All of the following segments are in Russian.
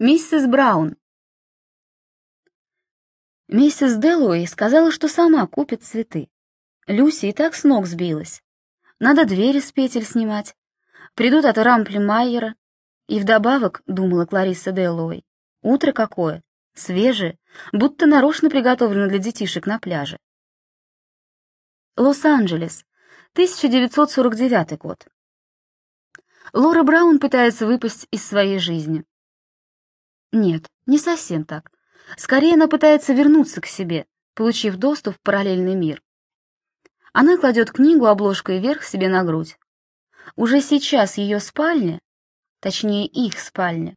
Миссис Браун. Миссис Делуэй сказала, что сама купит цветы. Люси и так с ног сбилась. Надо двери с петель снимать. Придут от Рампли Майера. И вдобавок, думала Кларисса Делуэй, утро какое, свежее, будто нарочно приготовлено для детишек на пляже. Лос-Анджелес, 1949 год. Лора Браун пытается выпасть из своей жизни. Нет, не совсем так. Скорее она пытается вернуться к себе, получив доступ в параллельный мир. Она кладет книгу обложкой вверх себе на грудь. Уже сейчас ее спальня, точнее их спальня,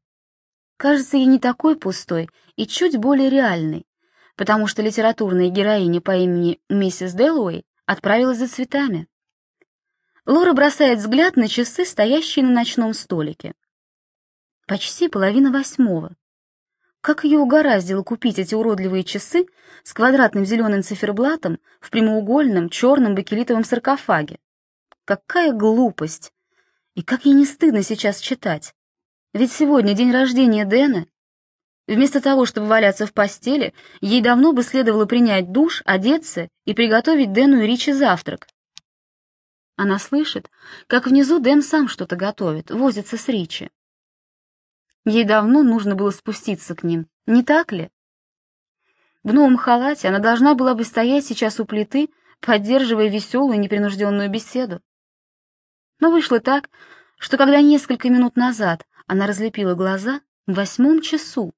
кажется ей не такой пустой и чуть более реальной, потому что литературная героиня по имени миссис Дэллоуэй отправилась за цветами. Лора бросает взгляд на часы, стоящие на ночном столике. Почти половина восьмого. Как ее угораздило купить эти уродливые часы с квадратным зеленым циферблатом в прямоугольном черном бакелитовом саркофаге? Какая глупость! И как ей не стыдно сейчас читать? Ведь сегодня день рождения Дэна. Вместо того, чтобы валяться в постели, ей давно бы следовало принять душ, одеться и приготовить Дэну и Ричи завтрак. Она слышит, как внизу Дэн сам что-то готовит, возится с Ричи. Ей давно нужно было спуститься к ним, не так ли? В новом халате она должна была бы стоять сейчас у плиты, поддерживая веселую непринужденную беседу. Но вышло так, что когда несколько минут назад она разлепила глаза в восьмом часу,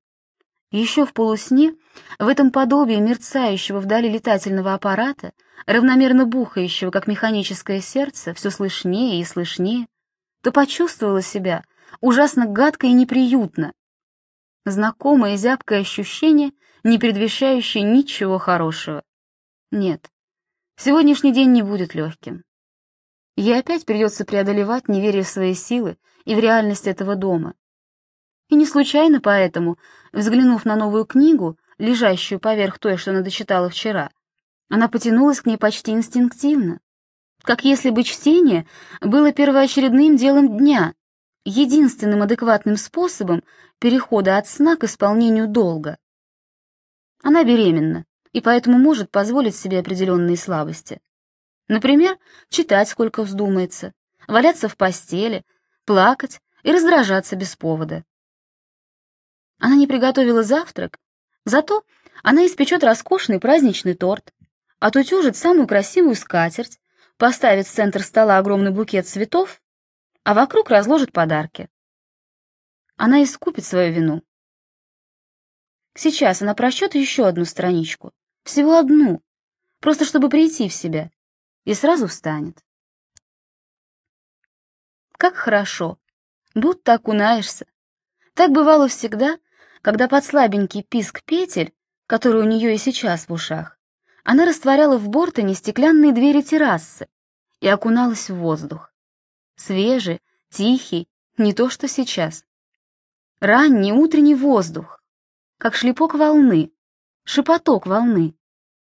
еще в полусне, в этом подобии мерцающего вдали летательного аппарата, равномерно бухающего, как механическое сердце, все слышнее и слышнее, то почувствовала себя ужасно гадко и неприютно. Знакомое зябкое ощущение, не предвещающее ничего хорошего. Нет, сегодняшний день не будет легким. Ей опять придется преодолевать неверие в свои силы и в реальность этого дома. И не случайно поэтому, взглянув на новую книгу, лежащую поверх той, что она дочитала вчера, она потянулась к ней почти инстинктивно, как если бы чтение было первоочередным делом дня, единственным адекватным способом перехода от сна к исполнению долга. Она беременна и поэтому может позволить себе определенные слабости. Например, читать сколько вздумается, валяться в постели, плакать и раздражаться без повода. Она не приготовила завтрак, зато она испечет роскошный праздничный торт, отутюжит самую красивую скатерть, поставит в центр стола огромный букет цветов а вокруг разложит подарки. Она искупит свою вину. Сейчас она прочтет еще одну страничку, всего одну, просто чтобы прийти в себя, и сразу встанет. Как хорошо, будто окунаешься. Так бывало всегда, когда под слабенький писк петель, который у нее и сейчас в ушах, она растворяла в Бортоне стеклянные двери террасы и окуналась в воздух свежий, тихий, не то что сейчас. Ранний утренний воздух, как шлепок волны, шепоток волны,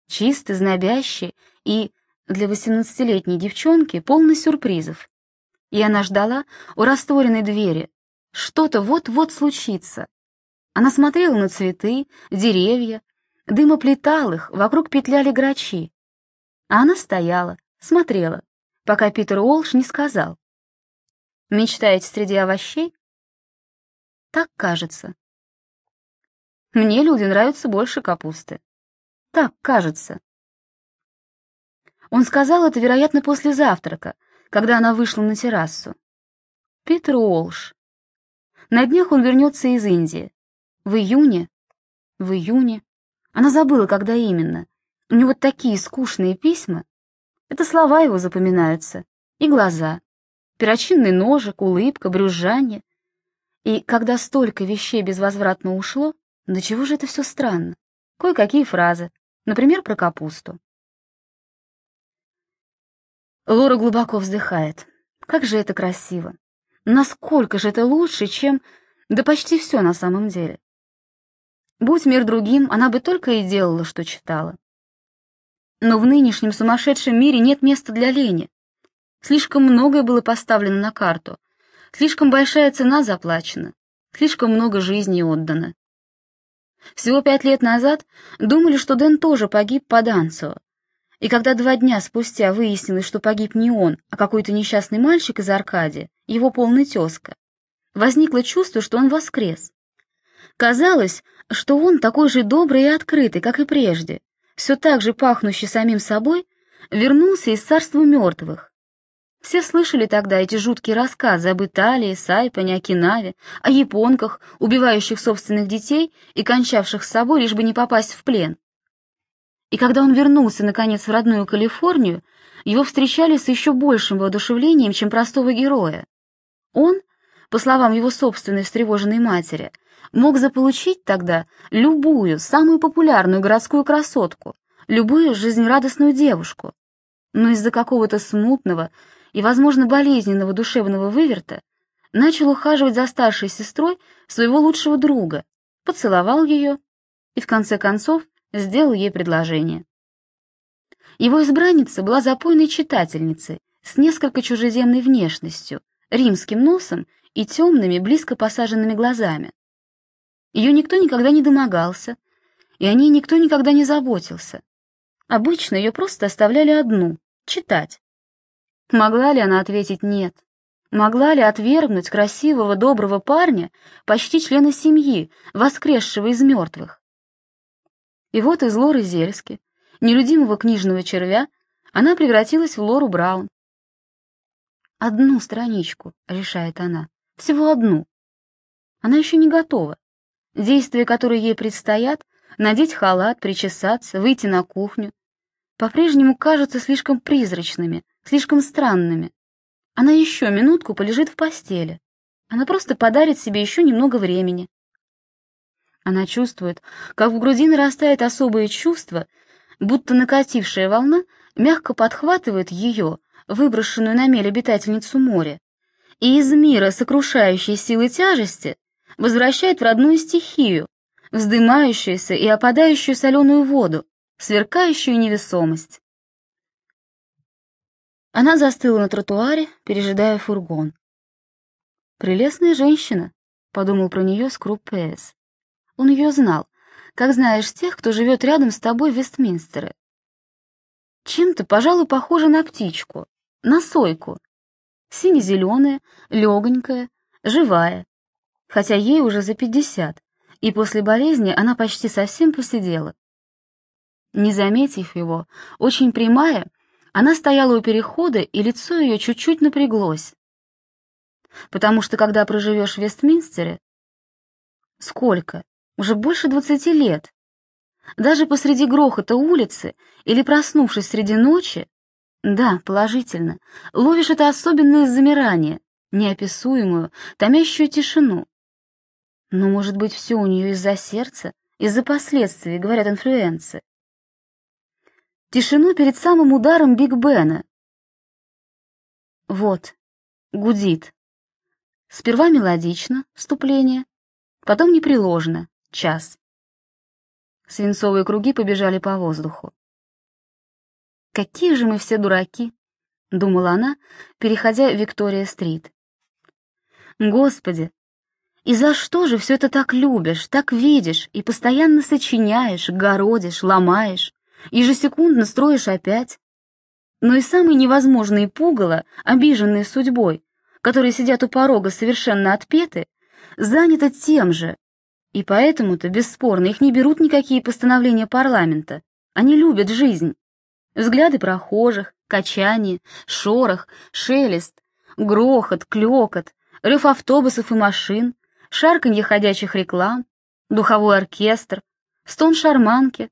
чистый, знобящий и, для восемнадцатилетней девчонки, полный сюрпризов. И она ждала у растворенной двери, что-то вот-вот случится. Она смотрела на цветы, деревья, дым оплетал их, вокруг петляли грачи. А она стояла, смотрела, пока Питер Уолш не сказал. Мечтаете среди овощей? Так кажется. Мне люди нравятся больше капусты. Так кажется. Он сказал это, вероятно, после завтрака, когда она вышла на террасу. Питер Уолш. На днях он вернется из Индии. В июне. В июне. Она забыла, когда именно. У него такие скучные письма. Это слова его запоминаются. И глаза перочинный ножик, улыбка, брюзжание. И когда столько вещей безвозвратно ушло, до чего же это все странно? Кое-какие фразы, например, про капусту. Лора глубоко вздыхает. Как же это красиво! Насколько же это лучше, чем... Да почти все на самом деле. Будь мир другим, она бы только и делала, что читала. Но в нынешнем сумасшедшем мире нет места для лени. Слишком многое было поставлено на карту, слишком большая цена заплачена, Слишком много жизней отдано. Всего пять лет назад думали, что Дэн тоже погиб по Данцо. И когда два дня спустя выяснилось, что погиб не он, а какой-то несчастный мальчик из Аркадии, его полный тезка, возникло чувство, что он воскрес. Казалось, что он такой же добрый и открытый, как и прежде, все так же пахнущий самим собой, вернулся из царства мертвых. Все слышали тогда эти жуткие рассказы об Италии, Сайпане, Окинаве, о японках, убивающих собственных детей и кончавших с собой, лишь бы не попасть в плен. И когда он вернулся, наконец, в родную Калифорнию, его встречали с еще большим воодушевлением, чем простого героя. Он, по словам его собственной встревоженной матери, мог заполучить тогда любую, самую популярную городскую красотку, любую жизнерадостную девушку. Но из-за какого-то смутного и, возможно, болезненного душевного выверта начал ухаживать за старшей сестрой своего лучшего друга, поцеловал ее и, в конце концов, сделал ей предложение. Его избранница была запойной читательницей с несколько чужеземной внешностью, римским носом и темными, близко посаженными глазами. Ее никто никогда не домогался, и о ней никто никогда не заботился. Обычно ее просто оставляли одну — читать. Могла ли она ответить «нет»? Могла ли отвергнуть красивого, доброго парня, почти члена семьи, воскресшего из мертвых? И вот из Лоры Зельски, нелюдимого книжного червя, она превратилась в Лору Браун. «Одну страничку», — решает она, — «всего одну». Она еще не готова. Действия, которые ей предстоят, надеть халат, причесаться, выйти на кухню, по-прежнему кажутся слишком призрачными, слишком странными. Она еще минутку полежит в постели. Она просто подарит себе еще немного времени. Она чувствует, как в груди нарастает особое чувство, будто накатившая волна мягко подхватывает ее, выброшенную на мель обитательницу моря, и из мира сокрушающей силы тяжести возвращает в родную стихию, вздымающуюся и опадающую соленую воду, сверкающую невесомость. Она застыла на тротуаре, пережидая фургон. «Прелестная женщина», — подумал про нее Скруп П.С. Он ее знал, как знаешь тех, кто живет рядом с тобой в Вестминстере. Чем-то, пожалуй, похожа на птичку, на сойку. Сине-зеленая, легонькая, живая, хотя ей уже за пятьдесят, и после болезни она почти совсем посидела. Не заметив его, очень прямая, она стояла у перехода, и лицо ее чуть-чуть напряглось. Потому что когда проживешь в Вестминстере... Сколько? Уже больше двадцати лет. Даже посреди грохота улицы или проснувшись среди ночи, да, положительно, ловишь это особенное замирание, неописуемую, томящую тишину. Но, может быть, все у нее из-за сердца, из-за последствий, говорят инфлюенсы. Тишину перед самым ударом Биг Бена. Вот, гудит. Сперва мелодично, вступление, потом непреложно, час. Свинцовые круги побежали по воздуху. «Какие же мы все дураки!» — думала она, переходя Виктория-стрит. «Господи, и за что же все это так любишь, так видишь и постоянно сочиняешь, городишь, ломаешь, ежесекундно строишь опять? Но и самые невозможные пугало, обиженные судьбой, которые сидят у порога совершенно отпеты, заняты тем же. И поэтому-то, бесспорно, их не берут никакие постановления парламента. Они любят жизнь. Взгляды прохожих, качание, шорох, шелест, грохот, клёкот, рев автобусов и машин, шарканье ходячих реклам, духовой оркестр, стон шарманки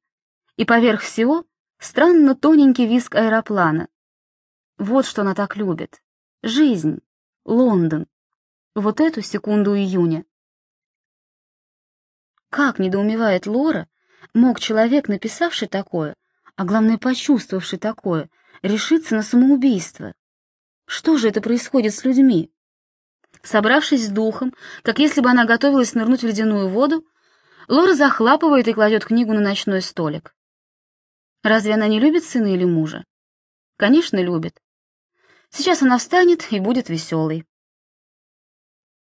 и поверх всего странно тоненький визг аэроплана. Вот что она так любит. Жизнь. Лондон. Вот эту секунду июня. Как, недоумевает Лора, мог человек, написавший такое, а главное, почувствовавший такое, решиться на самоубийство? Что же это происходит с людьми? Собравшись с духом, как если бы она готовилась нырнуть в ледяную воду, Лора захлапывает и кладет книгу на ночной столик. Разве она не любит сына или мужа? Конечно, любит. Сейчас она встанет и будет веселой.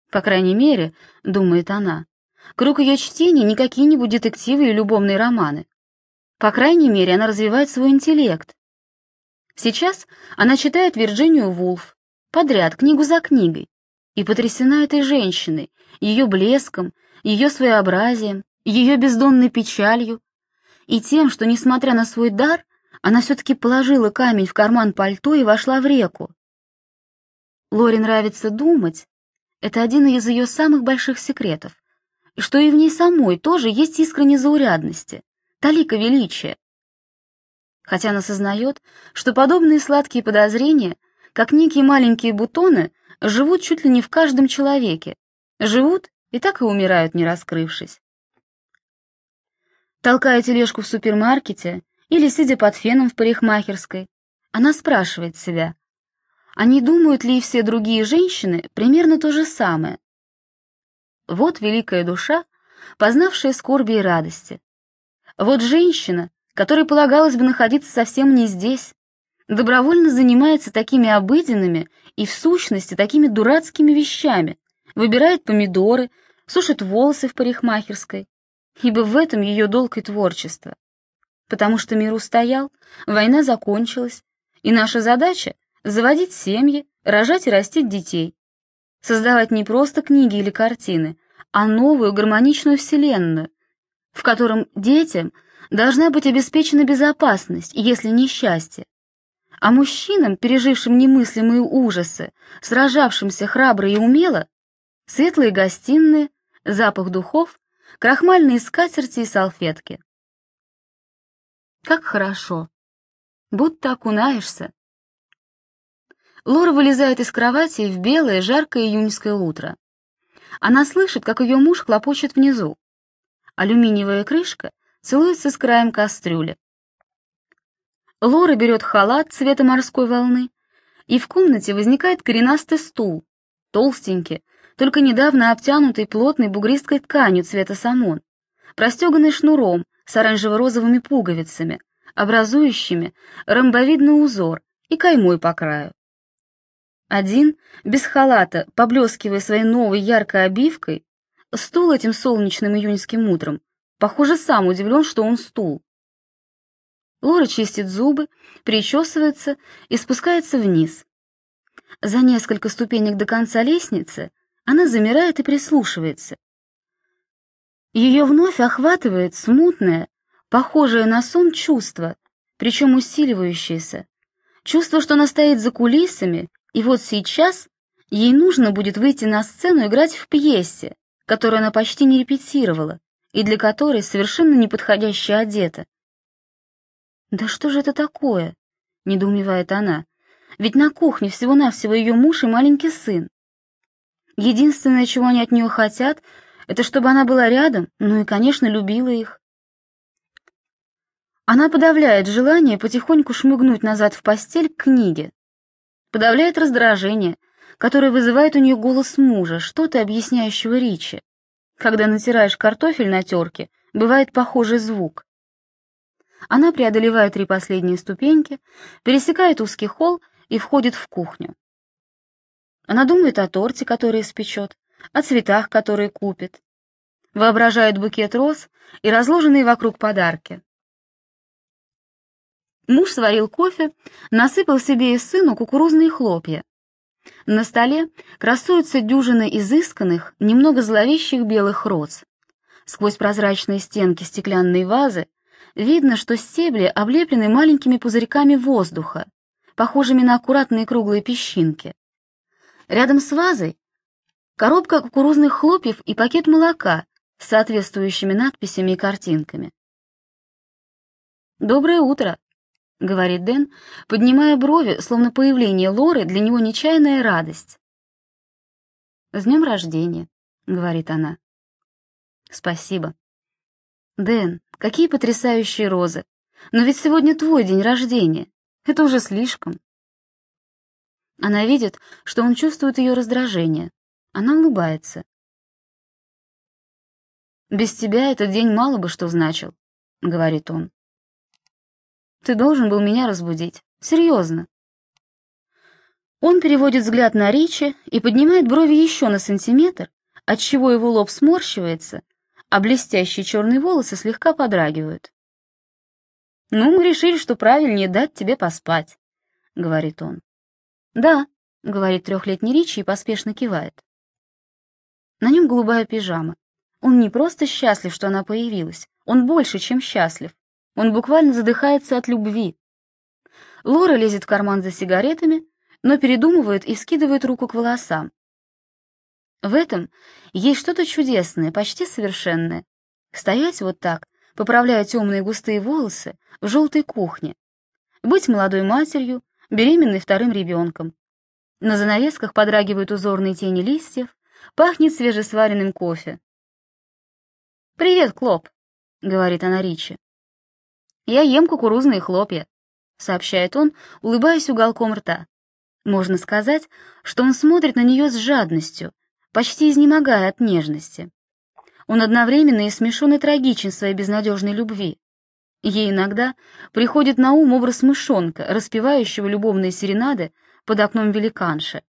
По крайней мере, думает она, круг ее чтений не какие-нибудь детективы и любовные романы. По крайней мере, она развивает свой интеллект. Сейчас она читает Вирджинию Вулф, подряд, книгу за книгой, и потрясена этой женщиной, ее блеском, ее своеобразием, ее бездонной печалью, и тем, что, несмотря на свой дар, она все-таки положила камень в карман пальто и вошла в реку. Лоре нравится думать, это один из ее самых больших секретов, и что и в ней самой тоже есть искра незаурядности, талика величия. Хотя она сознает, что подобные сладкие подозрения, как некие маленькие бутоны, живут чуть ли не в каждом человеке, живут и так и умирают, не раскрывшись. Толкая тележку в супермаркете или сидя под феном в парикмахерской, она спрашивает себя, а не думают ли все другие женщины примерно то же самое? Вот великая душа, познавшая скорби и радости. Вот женщина, которой полагалось бы находиться совсем не здесь, добровольно занимается такими обыденными и в сущности такими дурацкими вещами, выбирает помидоры, сушит волосы в парикмахерской, ибо в этом ее долг и творчество. Потому что мир устоял, война закончилась, и наша задача — заводить семьи, рожать и растить детей. Создавать не просто книги или картины, а новую гармоничную вселенную, в котором детям должна быть обеспечена безопасность, если не счастье. А мужчинам, пережившим немыслимые ужасы, сражавшимся храбро и умело, светлые гостиные, запах духов крахмальные скатерти и салфетки. Как хорошо. Будто окунаешься. Лора вылезает из кровати в белое, жаркое июньское утро. Она слышит, как ее муж хлопочет внизу. Алюминиевая крышка целуется с краем кастрюли. Лора берет халат цвета морской волны, и в комнате возникает коренастый стул, толстенький, только недавно обтянутый плотной бугристой тканью цвета самон, простеганный шнуром с оранжево-розовыми пуговицами, образующими ромбовидный узор и каймой по краю. Один, без халата, поблескивая своей новой яркой обивкой, стул этим солнечным июньским утром, похоже, сам удивлен, что он стул. Лора чистит зубы, причесывается и спускается вниз. За несколько ступенек до конца лестницы она замирает и прислушивается. Ее вновь охватывает смутное, похожее на сон чувство, причем усиливающееся. Чувство, что она стоит за кулисами, и вот сейчас ей нужно будет выйти на сцену играть в пьесе, которую она почти не репетировала, и для которой совершенно неподходяще одета. «Да что же это такое?» — недоумевает она. «Ведь на кухне всего-навсего ее муж и маленький сын. Единственное, чего они от нее хотят, это чтобы она была рядом, ну и, конечно, любила их. Она подавляет желание потихоньку шмыгнуть назад в постель к книге. Подавляет раздражение, которое вызывает у нее голос мужа, что-то объясняющего Ричи. Когда натираешь картофель на терке, бывает похожий звук. Она преодолевает три последние ступеньки, пересекает узкий холл и входит в кухню. Она думает о торте, который испечет, о цветах, которые купит. Воображает букет роз и разложенные вокруг подарки. Муж сварил кофе, насыпал себе и сыну кукурузные хлопья. На столе красуются дюжины изысканных, немного зловещих белых роз. Сквозь прозрачные стенки стеклянной вазы видно, что стебли облеплены маленькими пузырьками воздуха, похожими на аккуратные круглые песчинки. Рядом с вазой коробка кукурузных хлопьев и пакет молока с соответствующими надписями и картинками. «Доброе утро», — говорит Дэн, поднимая брови, словно появление Лоры для него нечаянная радость. «С днем рождения», — говорит она. «Спасибо». «Дэн, какие потрясающие розы! Но ведь сегодня твой день рождения. Это уже слишком». Она видит, что он чувствует ее раздражение. Она улыбается. «Без тебя этот день мало бы что значил», — говорит он. «Ты должен был меня разбудить. Серьезно». Он переводит взгляд на Ричи и поднимает брови еще на сантиметр, отчего его лоб сморщивается, а блестящие черные волосы слегка подрагивают. «Ну, мы решили, что правильнее дать тебе поспать», — говорит он. «Да», — говорит трехлетний Ричи и поспешно кивает. На нем голубая пижама. Он не просто счастлив, что она появилась, он больше, чем счастлив. Он буквально задыхается от любви. Лора лезет в карман за сигаретами, но передумывает и скидывает руку к волосам. В этом есть что-то чудесное, почти совершенное. Стоять вот так, поправляя темные густые волосы в желтой кухне. Быть молодой матерью, беременной вторым ребенком. На занавесках подрагивают узорные тени листьев, пахнет свежесваренным кофе. «Привет, Клоп», — говорит она Ричи. «Я ем кукурузные хлопья», — сообщает он, улыбаясь уголком рта. Можно сказать, что он смотрит на нее с жадностью, почти изнемогая от нежности. Он одновременно и смешон, и трагичен своей безнадежной любви. Ей иногда приходит на ум образ мышонка, распевающего любовные серенады под окном великанши.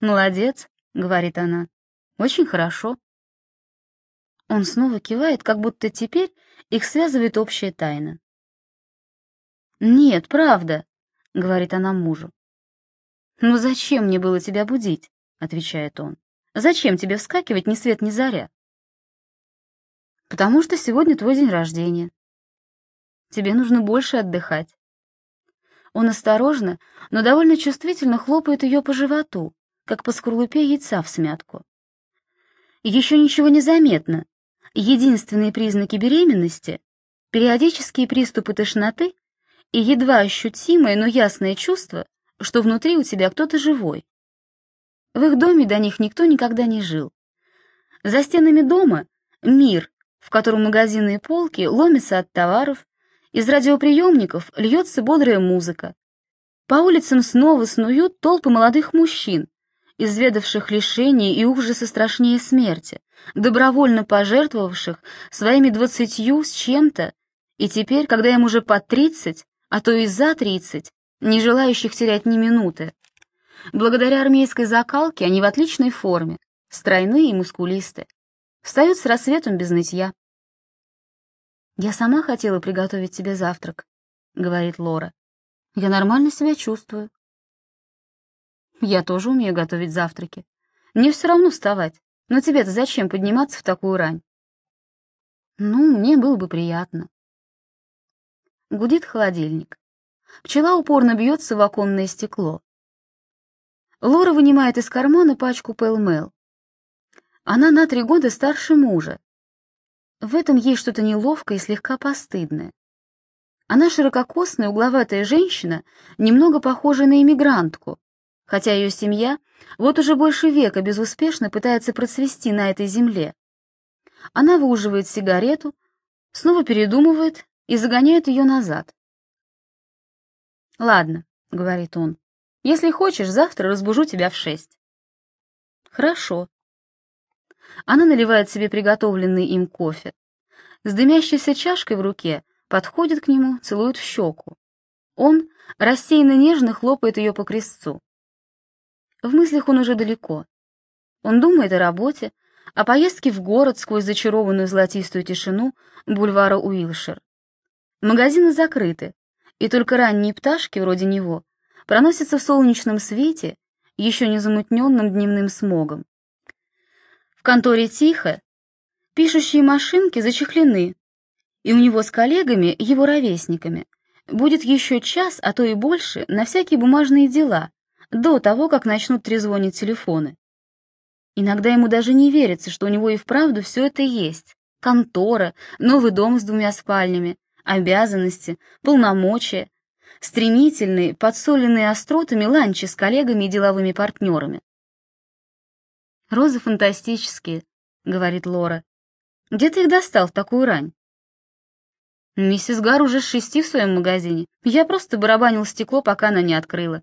«Молодец», — говорит она, — «очень хорошо». Он снова кивает, как будто теперь их связывает общая тайна. «Нет, правда», — говорит она мужу. «Ну зачем мне было тебя будить?» — отвечает он. «Зачем тебе вскакивать ни свет ни заря?» «Потому что сегодня твой день рождения. Тебе нужно больше отдыхать». Он осторожно, но довольно чувствительно хлопает ее по животу, как по скорлупе яйца в смятку. Еще ничего не заметно. Единственные признаки беременности — периодические приступы тошноты и едва ощутимое, но ясное чувство, что внутри у тебя кто-то живой. В их доме до них никто никогда не жил. За стенами дома — мир, в котором магазины и полки ломятся от товаров, из радиоприемников льется бодрая музыка. По улицам снова снуют толпы молодых мужчин, изведавших лишений и ужаса страшнее смерти, добровольно пожертвовавших своими двадцатью с чем-то, и теперь, когда им уже по тридцать, а то и за тридцать, не желающих терять ни минуты. Благодаря армейской закалке они в отличной форме, стройные и мускулисты. Встают с рассветом без нытья. «Я сама хотела приготовить тебе завтрак», — говорит Лора. «Я нормально себя чувствую». «Я тоже умею готовить завтраки. Мне все равно вставать. Но тебе-то зачем подниматься в такую рань?» «Ну, мне было бы приятно». Гудит холодильник. Пчела упорно бьется в оконное стекло. Лора вынимает из кармана пачку Пэлмэл. Она на три года старше мужа. В этом есть что-то неловкое и слегка постыдное. Она ширококосная, угловатая женщина, немного похожая на иммигрантку, хотя ее семья вот уже больше века безуспешно пытается процвести на этой земле. Она выуживает сигарету, снова передумывает и загоняет ее назад. «Ладно», — говорит он, — «если хочешь, завтра разбужу тебя в шесть». «Хорошо». Она наливает себе приготовленный им кофе. С дымящейся чашкой в руке подходит к нему, целует в щеку. Он рассеянно нежно хлопает ее по крестцу. В мыслях он уже далеко. Он думает о работе, о поездке в город сквозь зачарованную золотистую тишину бульвара Уилшир. Магазины закрыты, и только ранние пташки, вроде него, проносятся в солнечном свете, еще не замутненным дневным смогом. В конторе тихо, пишущие машинки зачехлены, и у него с коллегами, его ровесниками, будет еще час, а то и больше, на всякие бумажные дела, до того, как начнут трезвонить телефоны. Иногда ему даже не верится, что у него и вправду все это есть. Контора, новый дом с двумя спальнями, обязанности, полномочия, стремительные, подсоленные остротами ланчи с коллегами и деловыми партнерами. «Розы фантастические», — говорит Лора. «Где ты их достал в такую рань?» «Миссис Гар уже с шести в своем магазине. Я просто барабанил стекло, пока она не открыла».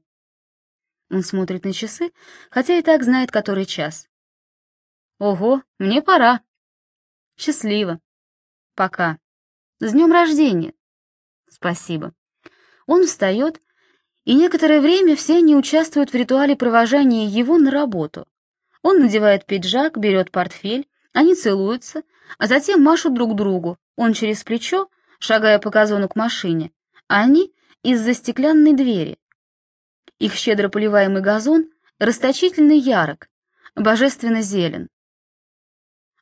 Он смотрит на часы, хотя и так знает, который час. «Ого, мне пора». «Счастливо. Пока». С днем рождения!» «Спасибо». Он встает И некоторое время все они участвуют в ритуале провожания его на работу. Он надевает пиджак, берет портфель, они целуются, а затем машут друг другу, он через плечо, шагая по газону к машине, а они из-за стеклянной двери. Их щедро поливаемый газон расточительно ярок, божественно зелен.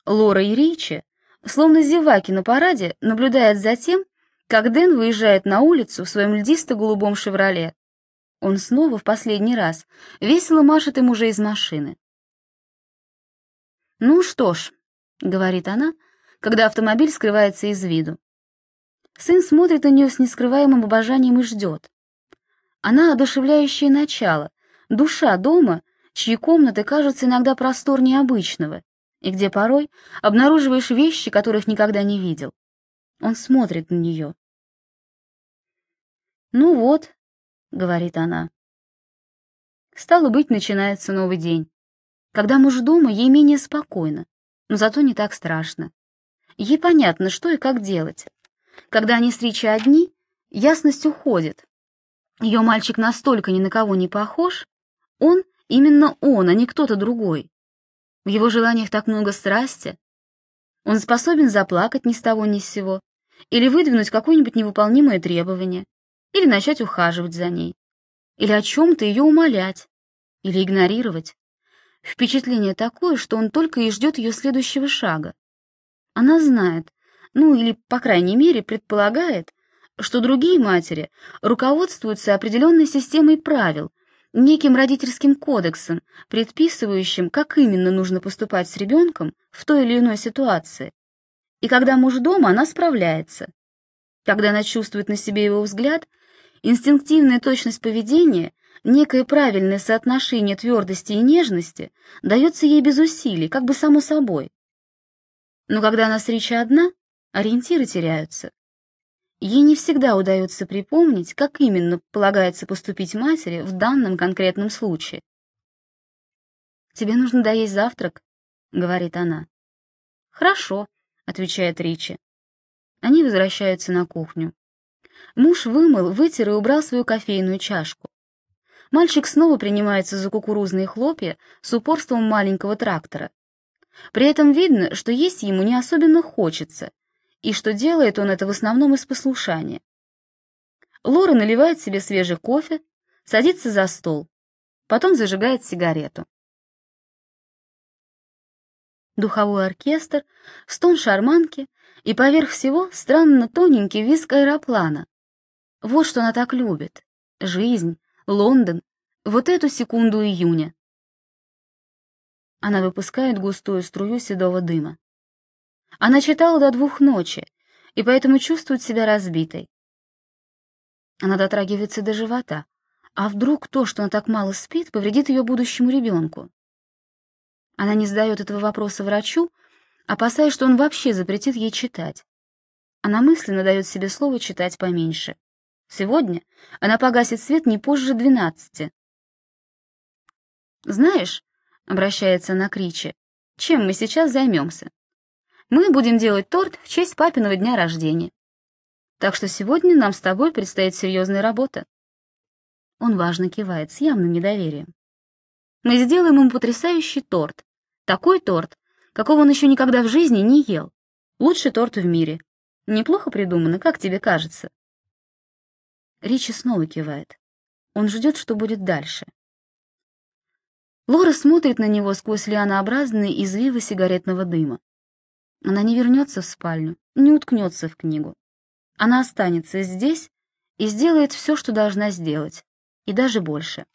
Лора и Ричи, словно зеваки на параде, наблюдают за тем, как Дэн выезжает на улицу в своем льдисто-голубом «Шевроле». Он снова в последний раз весело машет им уже из машины. «Ну что ж», — говорит она, когда автомобиль скрывается из виду. Сын смотрит на нее с нескрываемым обожанием и ждет. Она одушевляющее начало, душа дома, чьи комнаты кажутся иногда просторнее обычного, и где порой обнаруживаешь вещи, которых никогда не видел. Он смотрит на нее. «Ну вот», — говорит она. Стало быть, начинается новый день. Когда муж дома, ей менее спокойно, но зато не так страшно. Ей понятно, что и как делать. Когда они с Ричи одни, ясность уходит. Ее мальчик настолько ни на кого не похож, он именно он, а не кто-то другой. В его желаниях так много страсти. Он способен заплакать ни с того ни с сего, или выдвинуть какое-нибудь невыполнимое требование, или начать ухаживать за ней, или о чем-то ее умолять, или игнорировать. Впечатление такое, что он только и ждет ее следующего шага. Она знает, ну или, по крайней мере, предполагает, что другие матери руководствуются определенной системой правил, неким родительским кодексом, предписывающим, как именно нужно поступать с ребенком в той или иной ситуации. И когда муж дома, она справляется. Когда она чувствует на себе его взгляд, инстинктивная точность поведения, некое правильное соотношение твердости и нежности дается ей без усилий, как бы само собой. Но когда она с Ричи одна, ориентиры теряются. Ей не всегда удается припомнить, как именно полагается поступить матери в данном конкретном случае. «Тебе нужно доесть завтрак», — говорит она. «Хорошо», — отвечает Ричи. Они возвращаются на кухню. Муж вымыл, вытер и убрал свою кофейную чашку. Мальчик снова принимается за кукурузные хлопья с упорством маленького трактора. При этом видно, что есть ему не особенно хочется, и что делает он это в основном из послушания. Лора наливает себе свежий кофе, садится за стол, потом зажигает сигарету. Духовой оркестр, стон шарманки и поверх всего странно тоненький визг аэроплана. Вот что она так любит. Жизнь, Лондон, вот эту секунду июня. Она выпускает густую струю седого дыма. Она читала до двух ночи, и поэтому чувствует себя разбитой. Она дотрагивается до живота. А вдруг то, что она так мало спит, повредит ее будущему ребенку? Она не задает этого вопроса врачу, опасаясь, что он вообще запретит ей читать. Она мысленно дает себе слово читать поменьше. Сегодня она погасит свет не позже двенадцати. «Знаешь», — обращается она к Ричи, — «чем мы сейчас займемся? Мы будем делать торт в честь папиного дня рождения. Так что сегодня нам с тобой предстоит серьезная работа». Он важно кивает с явным недоверием. «Мы сделаем ему потрясающий торт. Такой торт, какого он еще никогда в жизни не ел. Лучший торт в мире. Неплохо придумано, как тебе кажется?» Ричи снова кивает. Он ждет, что будет дальше. Лора смотрит на него сквозь лианообразные извивы сигаретного дыма. Она не вернется в спальню, не уткнется в книгу. Она останется здесь и сделает все, что должна сделать, и даже больше.